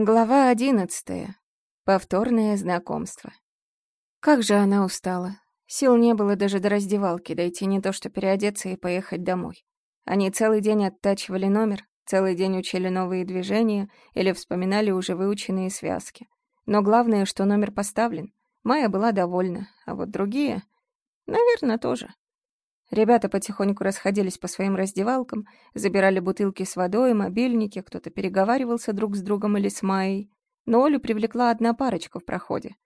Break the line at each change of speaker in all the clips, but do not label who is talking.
Глава одиннадцатая. Повторное знакомство. Как же она устала. Сил не было даже до раздевалки дойти, не то что переодеться и поехать домой. Они целый день оттачивали номер, целый день учили новые движения или вспоминали уже выученные связки. Но главное, что номер поставлен. Майя была довольна, а вот другие, наверное, тоже. Ребята потихоньку расходились по своим раздевалкам, забирали бутылки с водой, мобильники, кто-то переговаривался друг с другом или с Майей. Но Олю привлекла одна парочка в проходе.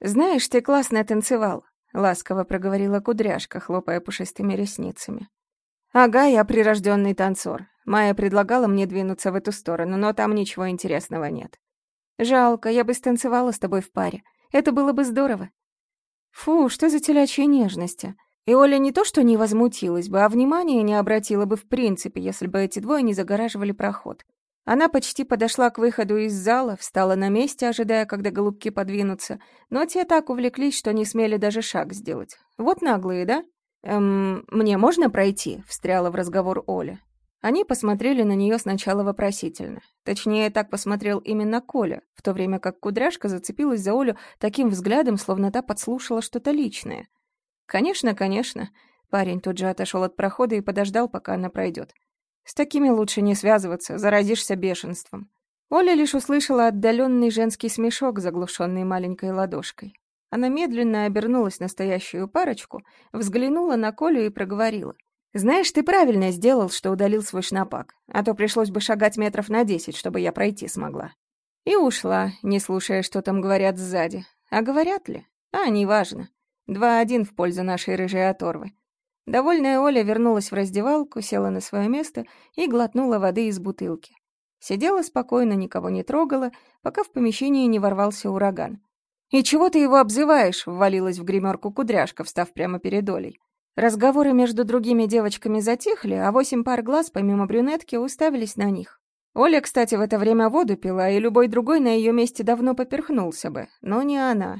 «Знаешь, ты классно танцевал», — ласково проговорила кудряшка, хлопая пушистыми ресницами. «Ага, я прирожденный танцор. Майя предлагала мне двинуться в эту сторону, но там ничего интересного нет. Жалко, я бы станцевала с тобой в паре. Это было бы здорово». «Фу, что за телячьи нежности?» И Оля не то что не возмутилась бы, а внимания не обратила бы в принципе, если бы эти двое не загораживали проход. Она почти подошла к выходу из зала, встала на месте, ожидая, когда голубки подвинутся, но те так увлеклись, что не смели даже шаг сделать. Вот наглые, да? «Эм, мне можно пройти?» — встряла в разговор Оля. Они посмотрели на нее сначала вопросительно. Точнее, так посмотрел именно Коля, в то время как Кудряшка зацепилась за Олю таким взглядом, словно та подслушала что-то личное. «Конечно, конечно». Парень тут же отошел от прохода и подождал, пока она пройдет. «С такими лучше не связываться, заразишься бешенством». Оля лишь услышала отдаленный женский смешок, заглушенный маленькой ладошкой. Она медленно обернулась на стоящую парочку, взглянула на Колю и проговорила. «Знаешь, ты правильно сделал, что удалил свой шнапак, а то пришлось бы шагать метров на десять, чтобы я пройти смогла». И ушла, не слушая, что там говорят сзади. А говорят ли? А, неважно. Два-один в пользу нашей рыжей оторвы. Довольная Оля вернулась в раздевалку, села на свое место и глотнула воды из бутылки. Сидела спокойно, никого не трогала, пока в помещении не ворвался ураган. «И чего ты его обзываешь?» — ввалилась в гримерку кудряшка, встав прямо перед Олей. Разговоры между другими девочками затихли, а восемь пар глаз, помимо брюнетки, уставились на них. Оля, кстати, в это время воду пила, и любой другой на ее месте давно поперхнулся бы, но не она.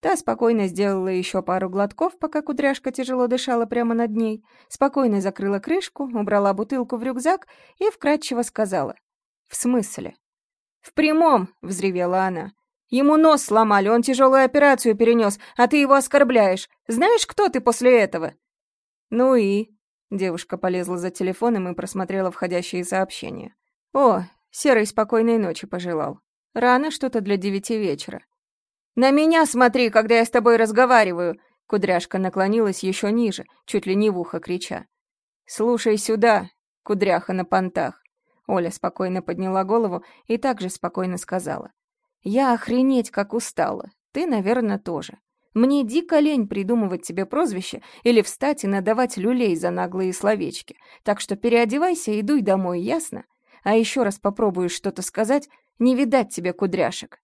Та спокойно сделала еще пару глотков, пока кудряшка тяжело дышала прямо над ней, спокойно закрыла крышку, убрала бутылку в рюкзак и вкратчиво сказала. «В смысле?» «В прямом!» — взревела она. «Ему нос сломали, он тяжелую операцию перенес, а ты его оскорбляешь. Знаешь, кто ты после этого?» «Ну и...» — девушка полезла за телефоном и просмотрела входящие сообщения. «О, Серый спокойной ночи пожелал. Рано что-то для девяти вечера. «На меня смотри, когда я с тобой разговариваю!» Кудряшка наклонилась еще ниже, чуть ли не в ухо крича. «Слушай сюда, кудряха на понтах!» Оля спокойно подняла голову и также спокойно сказала. «Я охренеть как устала. Ты, наверное, тоже. Мне дико лень придумывать тебе прозвище или встать и надавать люлей за наглые словечки. Так что переодевайся и дуй домой, ясно? А еще раз попробуешь что-то сказать, не видать тебе кудряшек.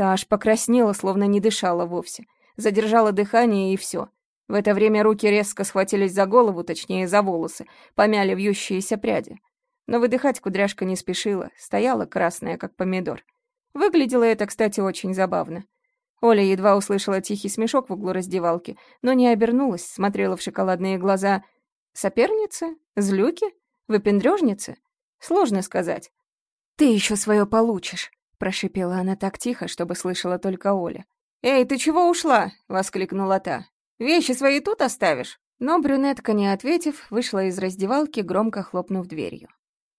Та аж покраснела, словно не дышала вовсе. Задержала дыхание, и все. В это время руки резко схватились за голову, точнее, за волосы, помяли вьющиеся пряди. Но выдыхать кудряшка не спешила, стояла красная, как помидор. Выглядело это, кстати, очень забавно. Оля едва услышала тихий смешок в углу раздевалки, но не обернулась, смотрела в шоколадные глаза. «Соперницы? Злюки? Выпендрёжницы? Сложно сказать. Ты еще свое получишь». Прошипела она так тихо, чтобы слышала только Оля. «Эй, ты чего ушла?» — воскликнула та. «Вещи свои тут оставишь?» Но брюнетка, не ответив, вышла из раздевалки, громко хлопнув дверью.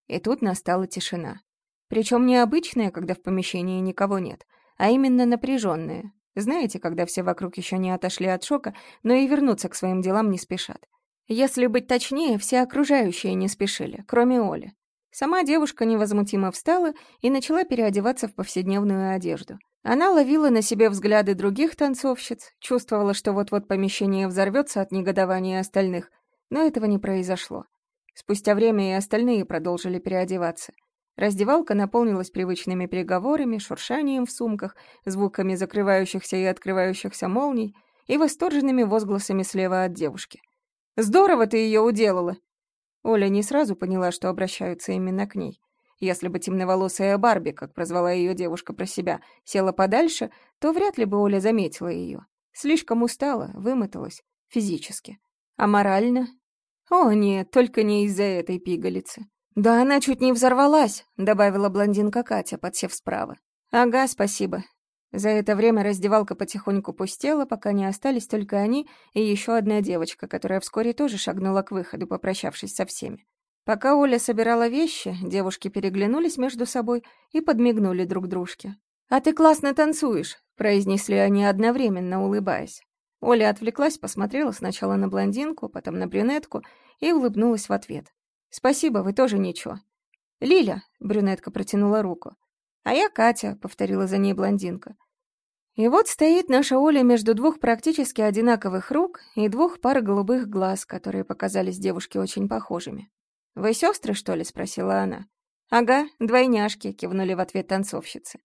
И тут настала тишина. Причем не обычная, когда в помещении никого нет, а именно напряженная. Знаете, когда все вокруг еще не отошли от шока, но и вернуться к своим делам не спешат. Если быть точнее, все окружающие не спешили, кроме Оли. Сама девушка невозмутимо встала и начала переодеваться в повседневную одежду. Она ловила на себе взгляды других танцовщиц, чувствовала, что вот-вот помещение взорвется от негодования остальных, но этого не произошло. Спустя время и остальные продолжили переодеваться. Раздевалка наполнилась привычными переговорами, шуршанием в сумках, звуками закрывающихся и открывающихся молний и восторженными возгласами слева от девушки. «Здорово ты ее уделала!» Оля не сразу поняла, что обращаются именно к ней. Если бы темноволосая Барби, как прозвала ее девушка про себя, села подальше, то вряд ли бы Оля заметила ее. Слишком устала, вымоталась, физически. А морально? О, нет, только не из-за этой пигалицы. «Да она чуть не взорвалась», — добавила блондинка Катя, подсев справа. «Ага, спасибо». За это время раздевалка потихоньку пустела, пока не остались только они и еще одна девочка, которая вскоре тоже шагнула к выходу, попрощавшись со всеми. Пока Оля собирала вещи, девушки переглянулись между собой и подмигнули друг дружке. «А ты классно танцуешь», — произнесли они одновременно, улыбаясь. Оля отвлеклась, посмотрела сначала на блондинку, потом на брюнетку и улыбнулась в ответ. «Спасибо, вы тоже ничего». «Лиля», — брюнетка протянула руку. «А я Катя», — повторила за ней блондинка. И вот стоит наша Оля между двух практически одинаковых рук и двух пар голубых глаз, которые показались девушке очень похожими. «Вы сестры, что ли?» — спросила она. «Ага, двойняшки», — кивнули в ответ танцовщицы.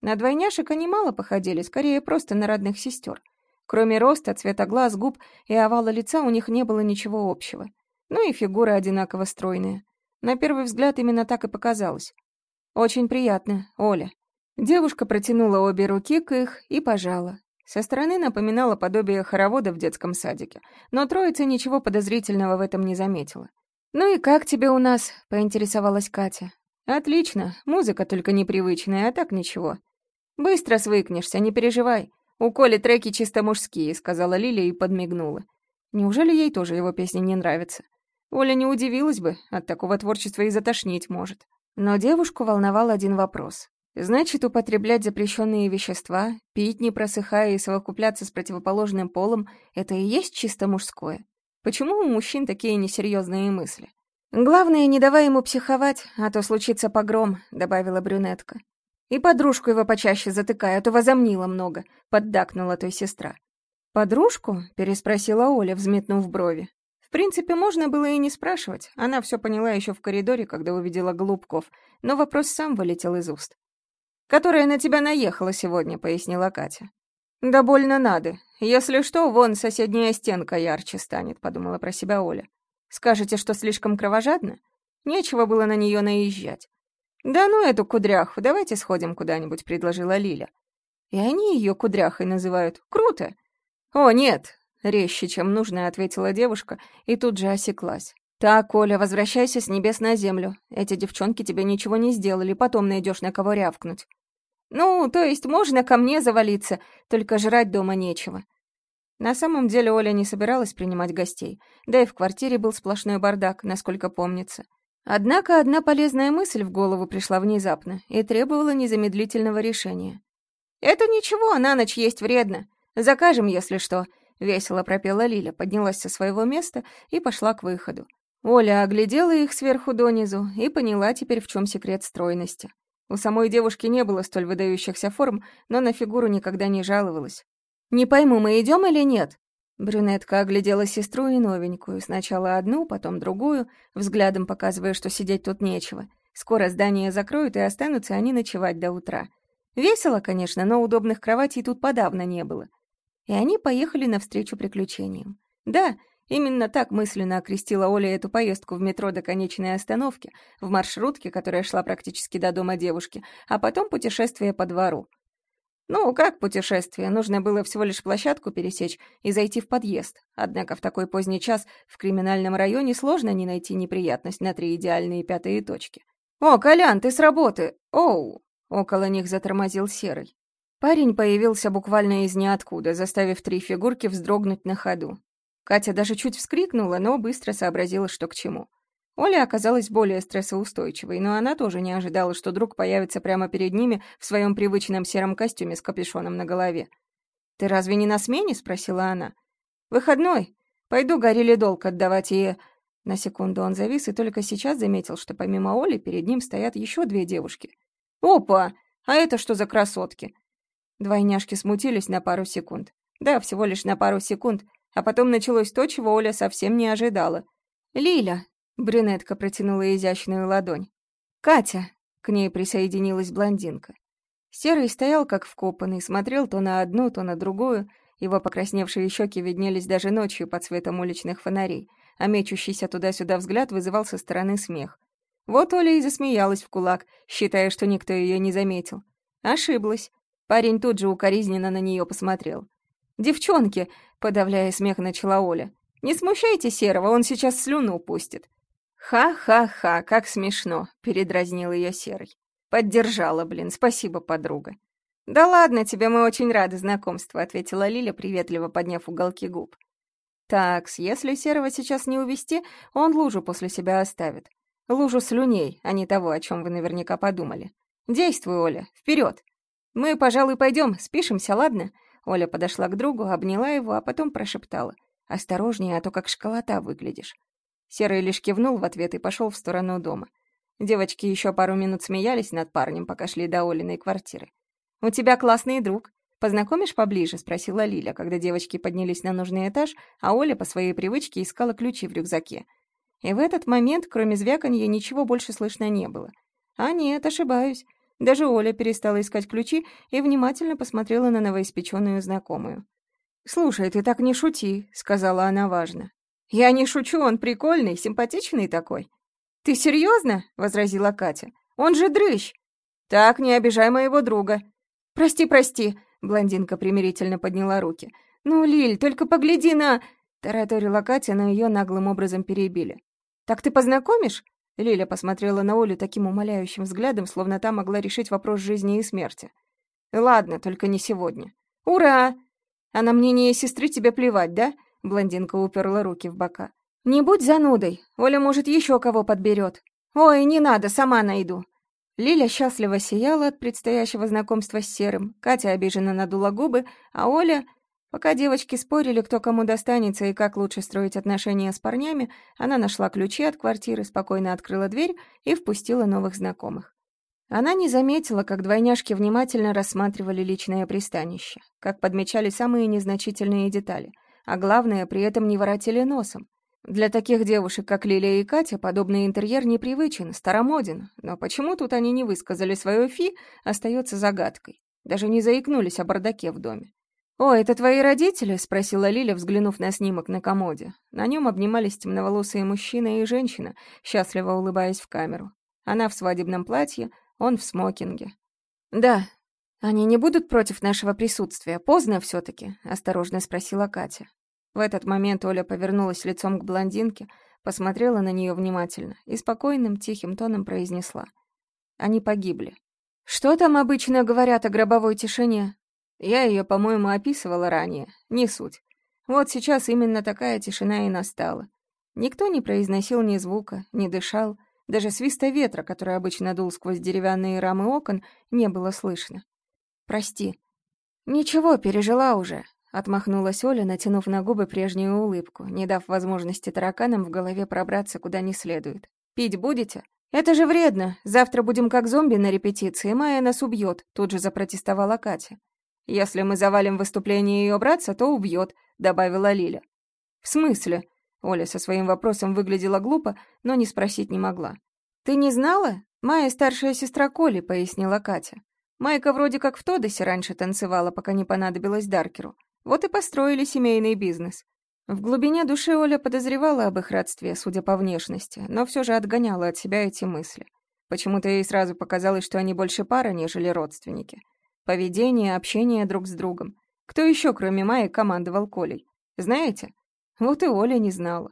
На двойняшек они мало походили, скорее просто на родных сестер. Кроме роста, цвета глаз, губ и овала лица у них не было ничего общего. Ну и фигуры одинаково стройные. На первый взгляд именно так и показалось. «Очень приятно, Оля». Девушка протянула обе руки к их и пожала. Со стороны напоминала подобие хоровода в детском садике, но троица ничего подозрительного в этом не заметила. «Ну и как тебе у нас?» — поинтересовалась Катя. «Отлично, музыка только непривычная, а так ничего. Быстро свыкнешься, не переживай. У Коли треки чисто мужские», — сказала Лилия и подмигнула. Неужели ей тоже его песни не нравятся? Оля не удивилась бы, от такого творчества и затошнить может. Но девушку волновал один вопрос. Значит, употреблять запрещенные вещества, пить не просыхая и совокупляться с противоположным полом — это и есть чисто мужское? Почему у мужчин такие несерьезные мысли? «Главное, не давай ему психовать, а то случится погром», — добавила брюнетка. «И подружку его почаще затыкай, а то возомнила много», — поддакнула той сестра. «Подружку?» — переспросила Оля, взметнув брови. В принципе, можно было и не спрашивать. Она все поняла еще в коридоре, когда увидела Голубков, но вопрос сам вылетел из уст. «Которая на тебя наехала сегодня», — пояснила Катя. «Да больно надо. Если что, вон соседняя стенка ярче станет», — подумала про себя Оля. «Скажете, что слишком кровожадно? Нечего было на нее наезжать». «Да ну эту кудряху, давайте сходим куда-нибудь», — предложила Лиля. И они ее кудряхой называют. Круто. «О, нет, Резче, чем нужно, ответила девушка и тут же осеклась. «Так, Коля, возвращайся с небес на землю. Эти девчонки тебе ничего не сделали, потом найдешь на кого рявкнуть». «Ну, то есть можно ко мне завалиться, только жрать дома нечего». На самом деле Оля не собиралась принимать гостей, да и в квартире был сплошной бардак, насколько помнится. Однако одна полезная мысль в голову пришла внезапно и требовала незамедлительного решения. «Это ничего, на ночь есть вредно. Закажем, если что. — весело пропела Лиля, поднялась со своего места и пошла к выходу. Оля оглядела их сверху донизу и поняла теперь, в чем секрет стройности. У самой девушки не было столь выдающихся форм, но на фигуру никогда не жаловалась. «Не пойму, мы идем или нет?» Брюнетка оглядела сестру и новенькую, сначала одну, потом другую, взглядом показывая, что сидеть тут нечего. Скоро здание закроют, и останутся они ночевать до утра. Весело, конечно, но удобных кроватей тут подавно не было и они поехали навстречу приключениям. Да, именно так мысленно окрестила Оля эту поездку в метро до конечной остановки, в маршрутке, которая шла практически до дома девушки, а потом путешествие по двору. Ну, как путешествие? Нужно было всего лишь площадку пересечь и зайти в подъезд. Однако в такой поздний час в криминальном районе сложно не найти неприятность на три идеальные пятые точки. «О, Колян, ты с работы! Оу!» Около них затормозил Серый. Парень появился буквально из ниоткуда, заставив три фигурки вздрогнуть на ходу. Катя даже чуть вскрикнула, но быстро сообразила, что к чему. Оля оказалась более стрессоустойчивой, но она тоже не ожидала, что друг появится прямо перед ними в своем привычном сером костюме с капюшоном на голове. «Ты разве не на смене?» — спросила она. «Выходной. Пойду горели долг отдавать и...» На секунду он завис и только сейчас заметил, что помимо Оли перед ним стоят еще две девушки. «Опа! А это что за красотки?» Двойняшки смутились на пару секунд. Да, всего лишь на пару секунд, а потом началось то, чего Оля совсем не ожидала. «Лиля!» — брюнетка протянула изящную ладонь. «Катя!» — к ней присоединилась блондинка. Серый стоял как вкопанный, смотрел то на одну, то на другую. Его покрасневшие щеки виднелись даже ночью под светом уличных фонарей, а мечущийся туда-сюда взгляд вызывал со стороны смех. Вот Оля и засмеялась в кулак, считая, что никто ее не заметил. Ошиблась. Парень тут же укоризненно на нее посмотрел. «Девчонки!» — подавляя смех, начала Оля. «Не смущайте Серого, он сейчас слюну упустит». «Ха-ха-ха, как смешно!» — передразнил ее Серый. «Поддержала, блин, спасибо, подруга». «Да ладно тебе, мы очень рады знакомству», — ответила Лиля, приветливо подняв уголки губ. «Такс, если Серого сейчас не увести, он лужу после себя оставит. Лужу слюней, а не того, о чем вы наверняка подумали. Действуй, Оля, вперед. Мы, пожалуй, пойдем, спишемся, ладно?» Оля подошла к другу, обняла его, а потом прошептала. «Осторожнее, а то как школота выглядишь». Серый лишь кивнул в ответ и пошел в сторону дома. Девочки еще пару минут смеялись над парнем, пока шли до Олиной квартиры. «У тебя классный друг. Познакомишь поближе?» — спросила Лиля, когда девочки поднялись на нужный этаж, а Оля по своей привычке искала ключи в рюкзаке. И в этот момент, кроме звяканья, ничего больше слышно не было. А нет, ошибаюсь. Даже Оля перестала искать ключи и внимательно посмотрела на новоиспеченную знакомую. «Слушай, ты так не шути», — сказала она важно. «Я не шучу, он прикольный, симпатичный такой». «Ты серьезно?» — возразила Катя. «Он же дрыщ!» «Так, не обижай моего друга», «Прости, прости», — блондинка примирительно подняла руки. «Ну, Лиль, только погляди на...» Тараторила Катя, но ее наглым образом перебили. «Так ты познакомишь?» Лиля посмотрела на Олю таким умоляющим взглядом, словно та могла решить вопрос жизни и смерти. «Ладно, только не сегодня». «Ура!» «А на мнение сестры тебе плевать, да?» Блондинка уперла руки в бока. «Не будь занудой. Оля, может, еще кого подберет. Ой, не надо, сама найду. Лиля счастливо сияла от предстоящего знакомства с Серым, Катя обиженно надула губы, а Оля... Пока девочки спорили, кто кому достанется и как лучше строить отношения с парнями, она нашла ключи от квартиры, спокойно открыла дверь и впустила новых знакомых. Она не заметила, как двойняшки внимательно рассматривали личное пристанище, как подмечали самые незначительные детали, а главное, при этом не воротили носом. Для таких девушек, как Лилия и Катя, подобный интерьер непривычен, старомоден, но почему тут они не высказали свое фи, остается загадкой. Даже не заикнулись о бардаке в доме. «О, это твои родители?» — спросила Лиля, взглянув на снимок на комоде. На нем обнимались темноволосые мужчина и женщина, счастливо улыбаясь в камеру. Она в свадебном платье, он в смокинге. «Да, они не будут против нашего присутствия. Поздно все-таки?» — осторожно спросила Катя. В этот момент Оля повернулась лицом к блондинке, посмотрела на нее внимательно и спокойным, тихим тоном произнесла. Они погибли. Что там обычно говорят о гробовой тишине? Я ее, по-моему, описывала ранее. Не суть. Вот сейчас именно такая тишина и настала. Никто не произносил ни звука, не дышал. Даже свиста ветра, который обычно дул сквозь деревянные рамы окон, не было слышно. «Прости». «Ничего, пережила уже. Отмахнулась Оля, натянув на губы прежнюю улыбку, не дав возможности тараканам в голове пробраться куда не следует. «Пить будете?» «Это же вредно. Завтра будем как зомби на репетиции, Майя нас убьет», — тут же запротестовала Катя. «Если мы завалим выступление ее братца, то убьет», — добавила Лиля. «В смысле?» Оля со своим вопросом выглядела глупо, но не спросить не могла. «Ты не знала? Майя старшая сестра Коли», — пояснила Катя. Майка вроде как в Тодосе раньше танцевала, пока не понадобилась Даркеру. Вот и построили семейный бизнес. В глубине души Оля подозревала об их родстве, судя по внешности, но все же отгоняла от себя эти мысли. Почему-то ей сразу показалось, что они больше пара, нежели родственники. Поведение, общение друг с другом. Кто еще, кроме Майи, командовал Колей? Знаете? Вот и Оля не знала.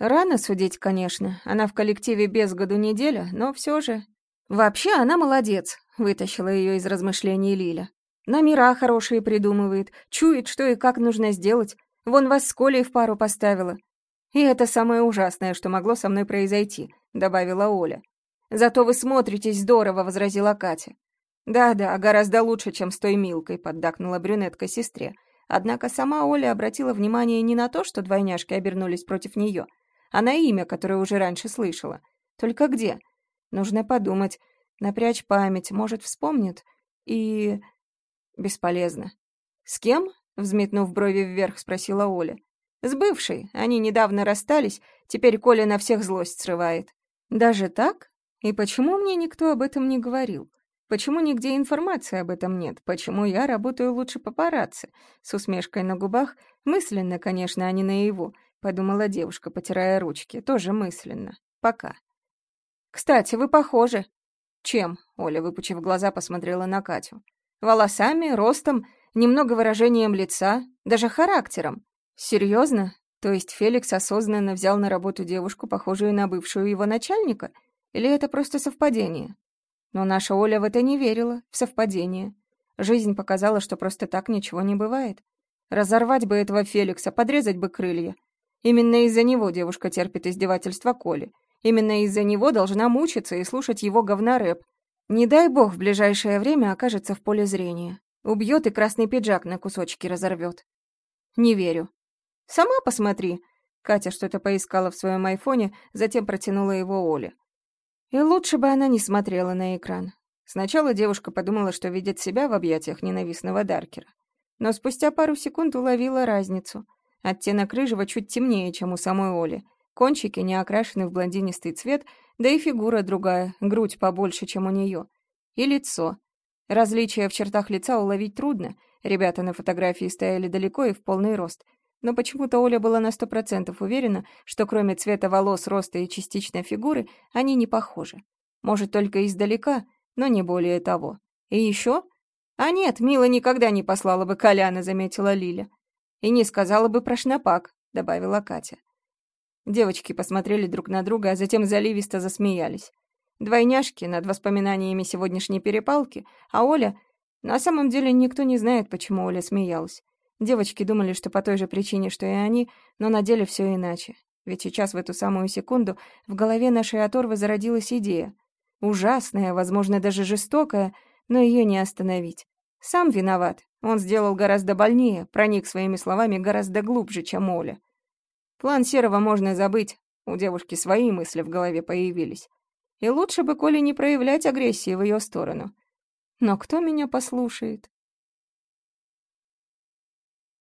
Рано судить, конечно. Она в коллективе без году неделя, но все же... Вообще она молодец, вытащила ее из размышлений Лиля. Номера хорошие придумывает, чует, что и как нужно сделать. Вон вас с Колей в пару поставила. И это самое ужасное, что могло со мной произойти», — добавила Оля. «Зато вы смотритесь здорово», — возразила Катя. «Да-да, гораздо лучше, чем с той Милкой», — поддакнула брюнетка сестре. Однако сама Оля обратила внимание не на то, что двойняшки обернулись против нее, а на имя, которое уже раньше слышала. Только где? Нужно подумать, напрячь память, может, вспомнит. И... Бесполезно. «С кем?» — взметнув брови вверх, спросила Оля. «С бывшей. Они недавно расстались, теперь Коля на всех злость срывает». «Даже так? И почему мне никто об этом не говорил? Почему нигде информации об этом нет? Почему я работаю лучше папарацци?» С усмешкой на губах, мысленно, конечно, а не наяву, подумала девушка, потирая ручки, тоже мысленно. Пока. «Кстати, вы похожи». «Чем?» — Оля, выпучив глаза, посмотрела на Катю. Волосами, ростом, немного выражением лица, даже характером. Серьезно? То есть Феликс осознанно взял на работу девушку, похожую на бывшую его начальника? Или это просто совпадение? Но наша Оля в это не верила, в совпадение. Жизнь показала, что просто так ничего не бывает. Разорвать бы этого Феликса, подрезать бы крылья. Именно из-за него девушка терпит издевательства Коли. Именно из-за него должна мучиться и слушать его говнорэп. Не дай бог в ближайшее время окажется в поле зрения. Убьет и красный пиджак на кусочки разорвет. Не верю. Сама посмотри. Катя что-то поискала в своем айфоне, затем протянула его Оле. И лучше бы она не смотрела на экран. Сначала девушка подумала, что видит себя в объятиях ненавистного Даркера. Но спустя пару секунд уловила разницу. Оттенок рыжего чуть темнее, чем у самой Оли. Кончики не окрашены в блондинистый цвет, да и фигура другая, грудь побольше, чем у нее. И лицо. Различия в чертах лица уловить трудно. Ребята на фотографии стояли далеко и в полный рост. Но почему-то Оля была на сто процентов уверена, что кроме цвета волос, роста и частичной фигуры, они не похожи. Может, только издалека, но не более того. И еще? А нет, Мила никогда не послала бы Коляна, заметила Лиля. И не сказала бы про шнапак, добавила Катя. Девочки посмотрели друг на друга, а затем заливисто засмеялись. Двойняшки над воспоминаниями сегодняшней перепалки, а Оля... На самом деле никто не знает, почему Оля смеялась. Девочки думали, что по той же причине, что и они, но на деле все иначе. Ведь сейчас, в эту самую секунду, в голове нашей оторвы зародилась идея. Ужасная, возможно, даже жестокая, но ее не остановить. Сам виноват. Он сделал гораздо больнее, проник своими словами гораздо глубже, чем Оля. План Серого можно забыть. У девушки свои мысли в голове появились. И лучше бы Коле не проявлять агрессии в ее сторону. Но кто меня послушает?